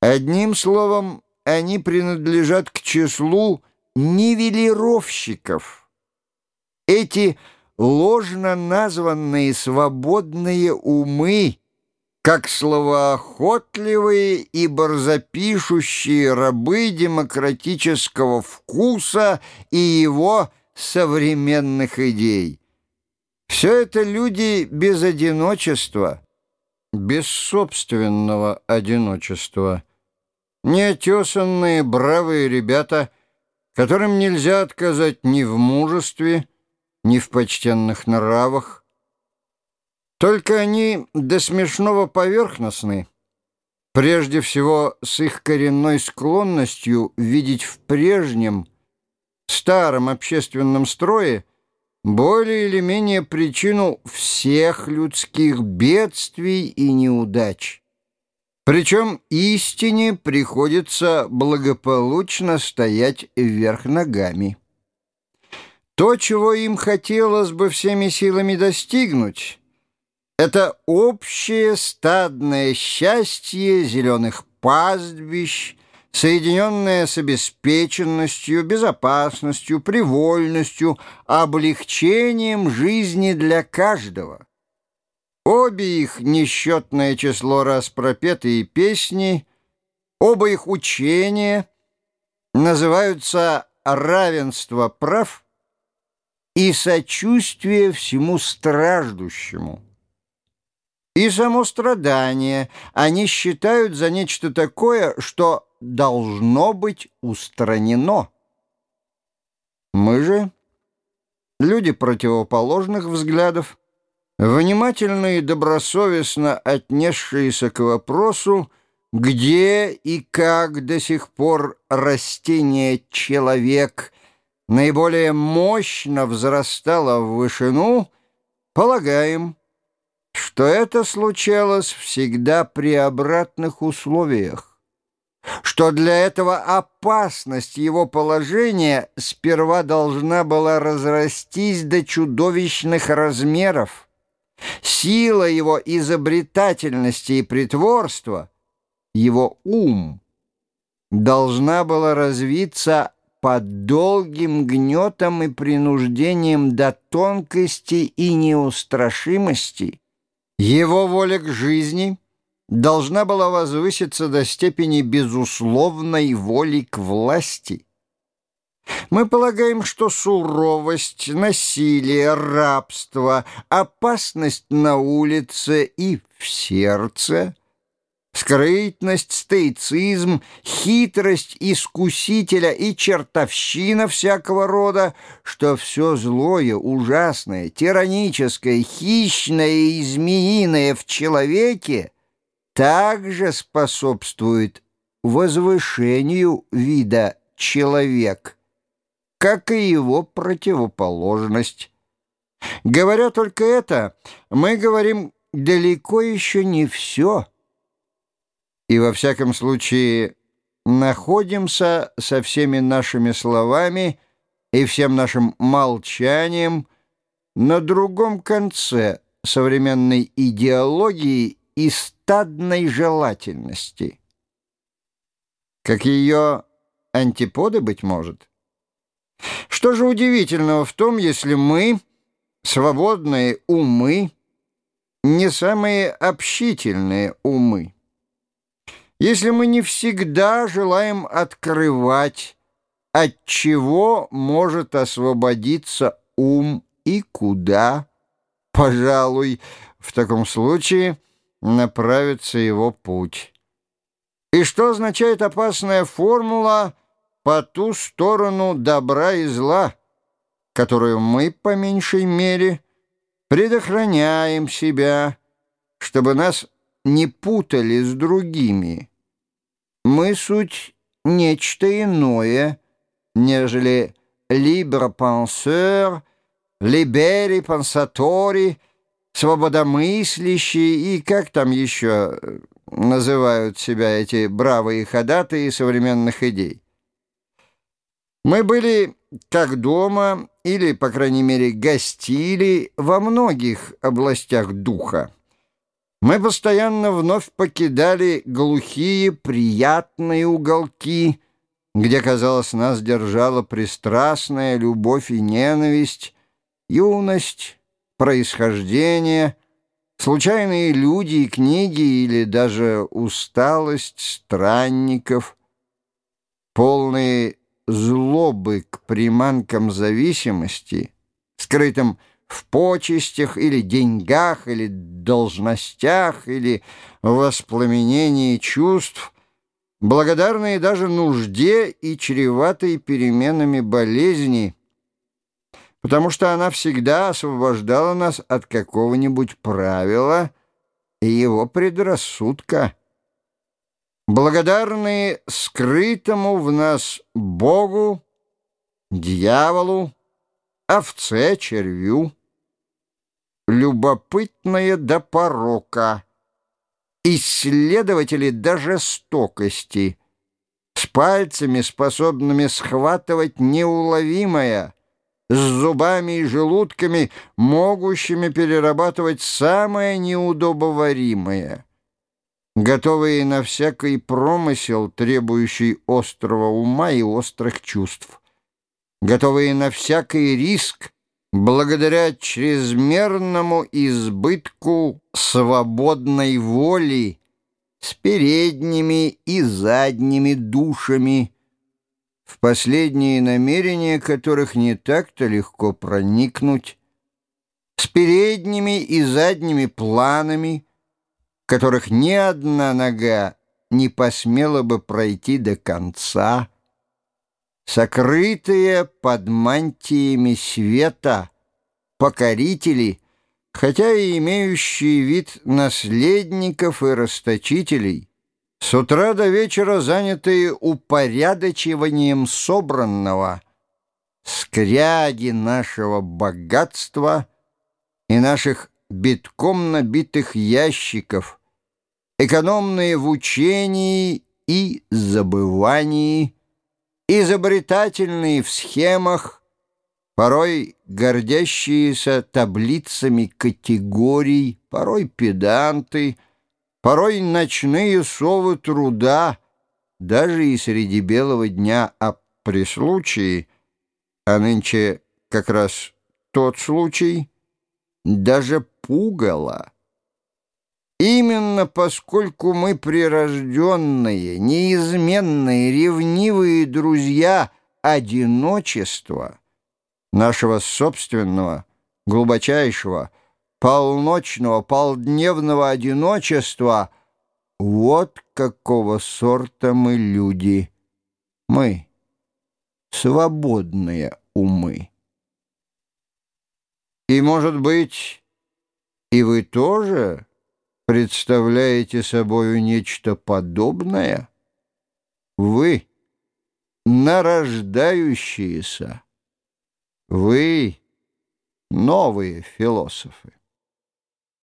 Одним словом, они принадлежат к числу нивелировщиков. Эти ложно названные свободные умы, как словоохотливые и барзапишущие рабы демократического вкуса и его современных идей. Все это люди без одиночества, без собственного одиночества. Неотесанные, бравые ребята, которым нельзя отказать ни в мужестве, ни в почтенных нравах. Только они до смешного поверхностны, прежде всего с их коренной склонностью видеть в прежнем, старом общественном строе более или менее причину всех людских бедствий и неудач. Причем истине приходится благополучно стоять вверх ногами. То, чего им хотелось бы всеми силами достигнуть, это общее стадное счастье зеленых пастбищ, соединенное с обеспеченностью, безопасностью, привольностью, облегчением жизни для каждого. Обе их несчетное число раз пропетые песни, оба их учения называются «равенство прав» и «сочувствие всему страждущему». И само страдание они считают за нечто такое, что должно быть устранено. Мы же, люди противоположных взглядов, внимательно и добросовестно отнесшиеся к вопросу, где и как до сих пор растение «человек» наиболее мощно взрастало в вышину, полагаем, что это случалось всегда при обратных условиях, что для этого опасность его положения сперва должна была разрастись до чудовищных размеров, Сила его изобретательности и притворства, его ум, должна была развиться под долгим гнетом и принуждением до тонкости и неустрашимости. Его воля к жизни должна была возвыситься до степени безусловной воли к власти. Мы полагаем, что суровость, насилие, рабство, опасность на улице и в сердце, скрытность, стоицизм, хитрость искусителя и чертовщина всякого рода, что все злое, ужасное, тираническое, хищное и змеиное в человеке также способствует возвышению вида человек как и его противоположность. Говоря только это, мы говорим далеко еще не все. И во всяком случае находимся со всеми нашими словами и всем нашим молчанием на другом конце современной идеологии и стадной желательности. Как ее антиподы, быть может? Что же удивительного в том, если мы, свободные умы, не самые общительные умы? Если мы не всегда желаем открывать, от чего может освободиться ум и куда, пожалуй, в таком случае направится его путь. И что означает опасная формула по ту сторону добра и зла, которую мы, по меньшей мере, предохраняем себя, чтобы нас не путали с другими. Мы суть нечто иное, нежели либропенсер, либери пансатори, свободомыслящие и как там еще называют себя эти бравые ходатые современных идей. Мы были как дома или, по крайней мере, гостили во многих областях духа. Мы постоянно вновь покидали глухие, приятные уголки, где, казалось, нас держала пристрастная любовь и ненависть, юность, происхождение, случайные люди и книги или даже усталость странников, полные злобы к приманкам зависимости, скрытым в почестях или деньгах, или должностях, или воспламенении чувств, благодарные даже нужде и чреватой переменами болезни, потому что она всегда освобождала нас от какого-нибудь правила и его предрассудка. Благодарные скрытому в нас Богу, дьяволу, овце, червю, любопытное до порока, исследователи до жестокости, с пальцами, способными схватывать неуловимое, с зубами и желудками, могущими перерабатывать самое неудобоваримое, готовые на всякий промысел, требующий острого ума и острых чувств, готовые на всякий риск, благодаря чрезмерному избытку свободной воли с передними и задними душами, в последние намерения которых не так-то легко проникнуть, с передними и задними планами, которых ни одна нога не посмела бы пройти до конца, сокрытые под мантиями света, покорители, хотя и имеющие вид наследников и расточителей, с утра до вечера занятые упорядочиванием собранного, скряги нашего богатства и наших битком набитых ящиков, экономные в учении и забывании, изобретательные в схемах, порой гордящиеся таблицами категорий, порой педанты, порой ночные совы труда, даже и среди белого дня, а при случае, а нынче как раз тот случай, даже пугало. Именно поскольку мы прирожденные, неизменные, ревнивые друзья одиночества, нашего собственного, глубочайшего, полночного, полдневного одиночества, вот какого сорта мы люди. Мы — свободные умы. И, может быть, и вы тоже представляете собою нечто подобное? Вы, нарождающиеся, вы, новые философы.